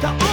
Stop!